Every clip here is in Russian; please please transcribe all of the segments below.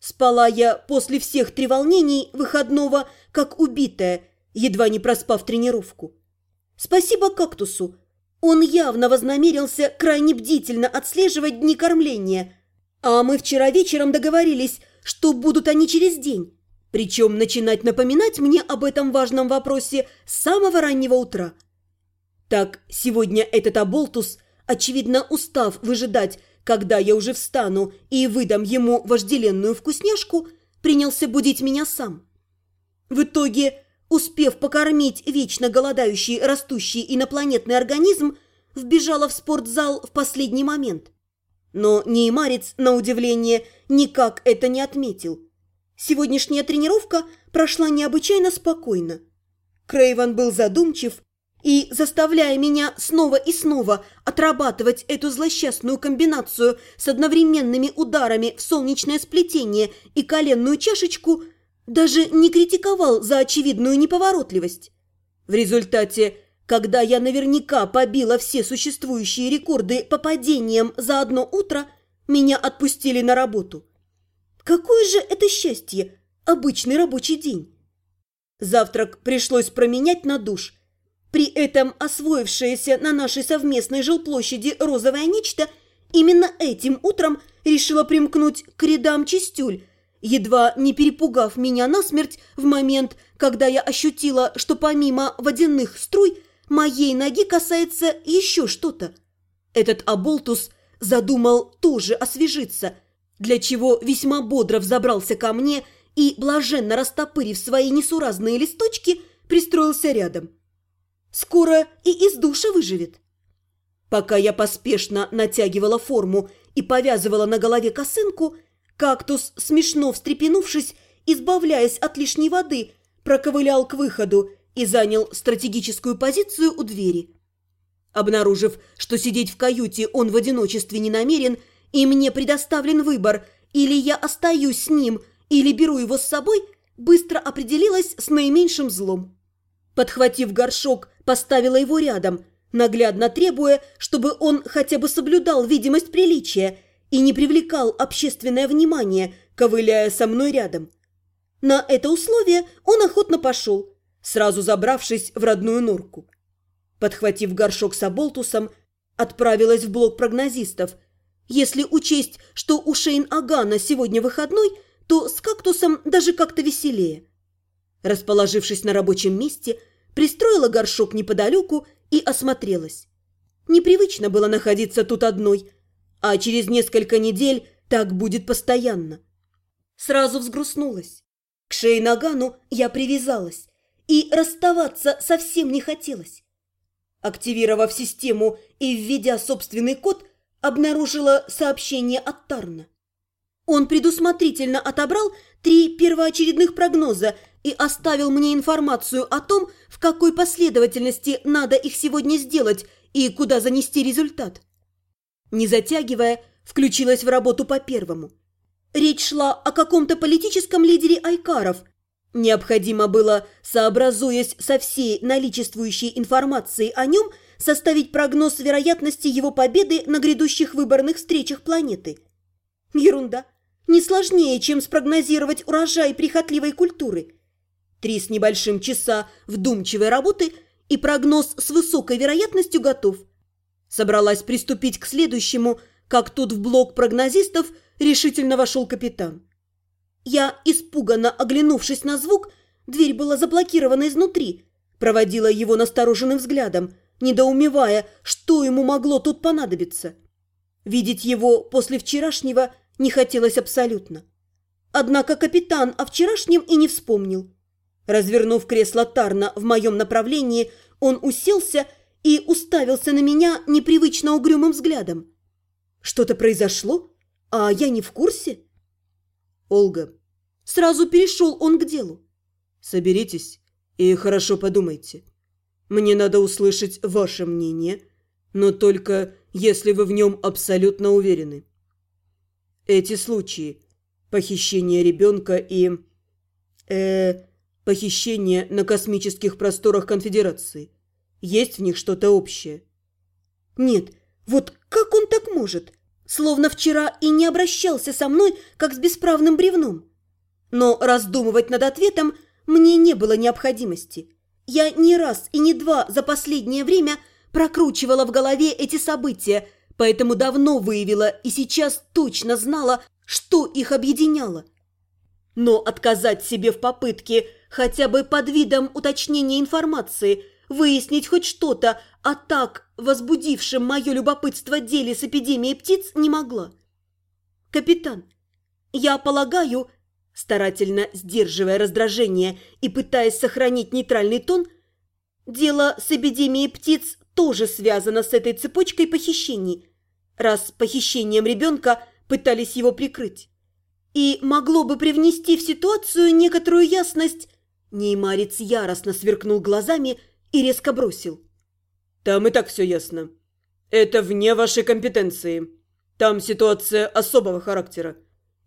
Спала я после всех треволнений выходного, как убитая, едва не проспав тренировку. Спасибо кактусу. Он явно вознамерился крайне бдительно отслеживать дни кормления, а мы вчера вечером договорились, что будут они через день, причем начинать напоминать мне об этом важном вопросе с самого раннего утра. Так, сегодня этот оболтус, очевидно устав выжидать, когда я уже встану и выдам ему вожделенную вкусняшку, принялся будить меня сам. В итоге, успев покормить вечно голодающий растущий инопланетный организм, вбежала в спортзал в последний момент. Но Неймарец, на удивление, никак это не отметил. Сегодняшняя тренировка прошла необычайно спокойно. Крейван был задумчив и, заставляя меня снова и снова отрабатывать эту злосчастную комбинацию с одновременными ударами в солнечное сплетение и коленную чашечку, даже не критиковал за очевидную неповоротливость. В результате, когда я наверняка побила все существующие рекорды по падениям за одно утро, меня отпустили на работу. Какое же это счастье! Обычный рабочий день. Завтрак пришлось променять на душ – при этом освоившееся на нашей совместной жилплощади розовое нечто именно этим утром решило примкнуть к рядам чистюль, едва не перепугав меня насмерть в момент, когда я ощутила, что помимо водяных струй моей ноги касается еще что-то. Этот оболтус задумал тоже освежиться, для чего весьма бодро взобрался ко мне и, блаженно растопырив свои несуразные листочки, пристроился рядом. Скоро и из душа выживет. Пока я поспешно натягивала форму и повязывала на голове косынку, кактус, смешно встрепенувшись, избавляясь от лишней воды, проковылял к выходу и занял стратегическую позицию у двери. Обнаружив, что сидеть в каюте он в одиночестве не намерен, и мне предоставлен выбор, или я остаюсь с ним, или беру его с собой, быстро определилась с наименьшим злом. Подхватив горшок, поставила его рядом, наглядно требуя, чтобы он хотя бы соблюдал видимость приличия и не привлекал общественное внимание, ковыляя со мной рядом. На это условие он охотно пошел, сразу забравшись в родную норку. Подхватив горшок с оболтусом, отправилась в блок прогнозистов. Если учесть, что у Шейн-Агана сегодня выходной, то с кактусом даже как-то веселее. Расположившись на рабочем месте, пристроила горшок неподалеку и осмотрелась. Непривычно было находиться тут одной, а через несколько недель так будет постоянно. Сразу взгрустнулась. К Шейнагану я привязалась, и расставаться совсем не хотелось. Активировав систему и введя собственный код, обнаружила сообщение от Тарна. Он предусмотрительно отобрал три первоочередных прогноза и оставил мне информацию о том, в какой последовательности надо их сегодня сделать и куда занести результат. Не затягивая, включилась в работу по первому. Речь шла о каком-то политическом лидере Айкаров. Необходимо было, сообразуясь со всей наличествующей информацией о нем, составить прогноз вероятности его победы на грядущих выборных встречах планеты. Ерунда. Не сложнее, чем спрогнозировать урожай прихотливой культуры – Три с небольшим часа вдумчивой работы и прогноз с высокой вероятностью готов. Собралась приступить к следующему, как тут в блок прогнозистов решительно вошел капитан. Я, испуганно оглянувшись на звук, дверь была заблокирована изнутри, проводила его настороженным взглядом, недоумевая, что ему могло тут понадобиться. Видеть его после вчерашнего не хотелось абсолютно. Однако капитан о вчерашнем и не вспомнил. Развернув кресло Тарна в моем направлении, он уселся и уставился на меня непривычно угрюмым взглядом. Что-то произошло, а я не в курсе? Олга. Сразу перешел он к делу. Соберитесь и хорошо подумайте. Мне надо услышать ваше мнение, но только если вы в нем абсолютно уверены. Эти случаи, похищение ребенка и... Э, Похищение на космических просторах Конфедерации. Есть в них что-то общее? Нет, вот как он так может? словно вчера и не обращался со мной, как с бесправным бревном. Но раздумывать над ответом мне не было необходимости. Я не раз и не два за последнее время прокручивала в голове эти события, поэтому давно выявила и сейчас точно знала, что их объединяло. Но отказать себе в попытке хотя бы под видом уточнения информации, выяснить хоть что-то о так возбудившем мое любопытство деле с эпидемией птиц не могла. «Капитан, я полагаю, старательно сдерживая раздражение и пытаясь сохранить нейтральный тон, дело с эпидемией птиц тоже связано с этой цепочкой похищений, раз похищением ребенка пытались его прикрыть. И могло бы привнести в ситуацию некоторую ясность. Неймарец яростно сверкнул глазами и резко бросил. «Там и так все ясно. Это вне вашей компетенции. Там ситуация особого характера.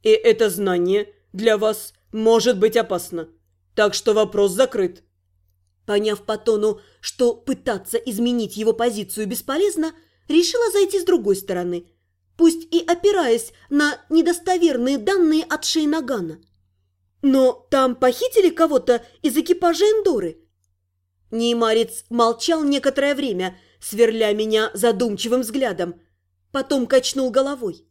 И это знание для вас может быть опасно. Так что вопрос закрыт». Поняв по тону, что пытаться изменить его позицию бесполезно, решила зайти с другой стороны, пусть и опираясь на недостоверные данные от Шейнагана. Но там похитили кого-то из экипажа Эндоры. Неймарец молчал некоторое время, сверля меня задумчивым взглядом, потом качнул головой.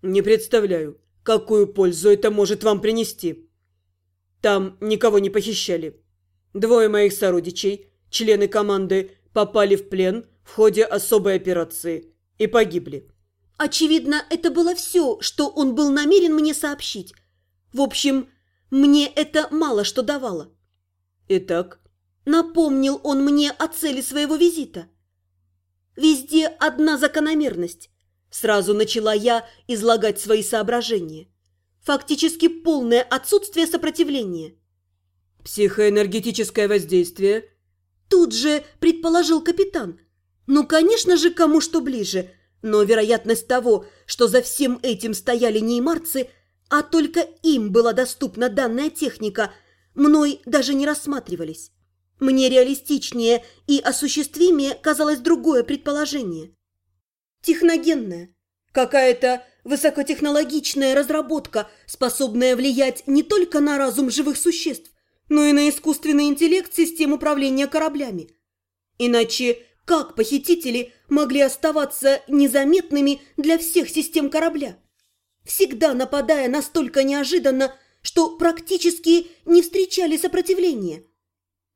«Не представляю, какую пользу это может вам принести. Там никого не похищали. Двое моих сородичей, члены команды, попали в плен в ходе особой операции и погибли. Очевидно, это было все, что он был намерен мне сообщить. В общем, мне это мало что давало. Итак, напомнил он мне о цели своего визита. Везде одна закономерность. Сразу начала я излагать свои соображения. Фактически полное отсутствие сопротивления. Психоэнергетическое воздействие? Тут же предположил капитан. Ну, конечно же, кому что ближе. Но вероятность того, что за всем этим стояли неймарцы, а только им была доступна данная техника, мной даже не рассматривались. Мне реалистичнее и осуществимее казалось другое предположение. Техногенная. Какая-то высокотехнологичная разработка, способная влиять не только на разум живых существ, но и на искусственный интеллект систем управления кораблями. Иначе как похитители могли оставаться незаметными для всех систем корабля? Всегда нападая настолько неожиданно, что практически не встречали сопротивления.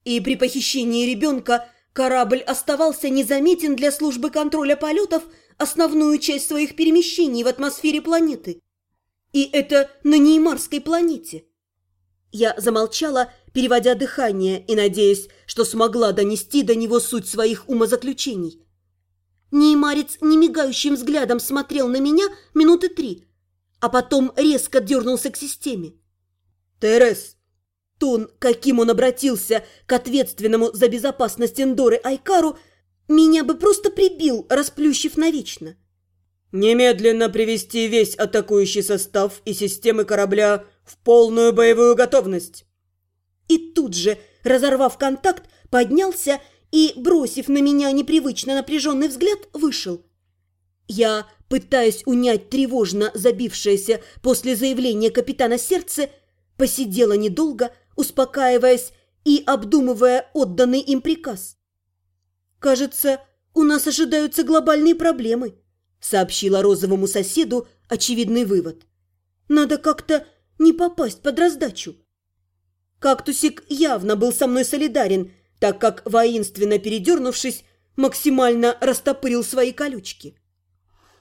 И при похищении ребенка корабль оставался незаметен для службы контроля полетов основную часть своих перемещений в атмосфере планеты. И это на Неймарской планете. Я замолчала, переводя дыхание и надеясь, что смогла донести до него суть своих умозаключений. Неймарец немигающим взглядом смотрел на меня минуты три, а потом резко дернулся к системе. «Терес!» Тон, каким он обратился к ответственному за безопасность Эндоры Айкару, меня бы просто прибил, расплющив навечно. «Немедленно привести весь атакующий состав и системы корабля в полную боевую готовность!» И тут же, разорвав контакт, поднялся и, бросив на меня непривычно напряженный взгляд, вышел. Я, пытаясь унять тревожно забившееся после заявления капитана сердце, посидела недолго, успокаиваясь и обдумывая отданный им приказ. «Кажется, у нас ожидаются глобальные проблемы», сообщила розовому соседу очевидный вывод. «Надо как-то не попасть под раздачу». Кактусик явно был со мной солидарен, так как, воинственно передернувшись, максимально растопырил свои колючки.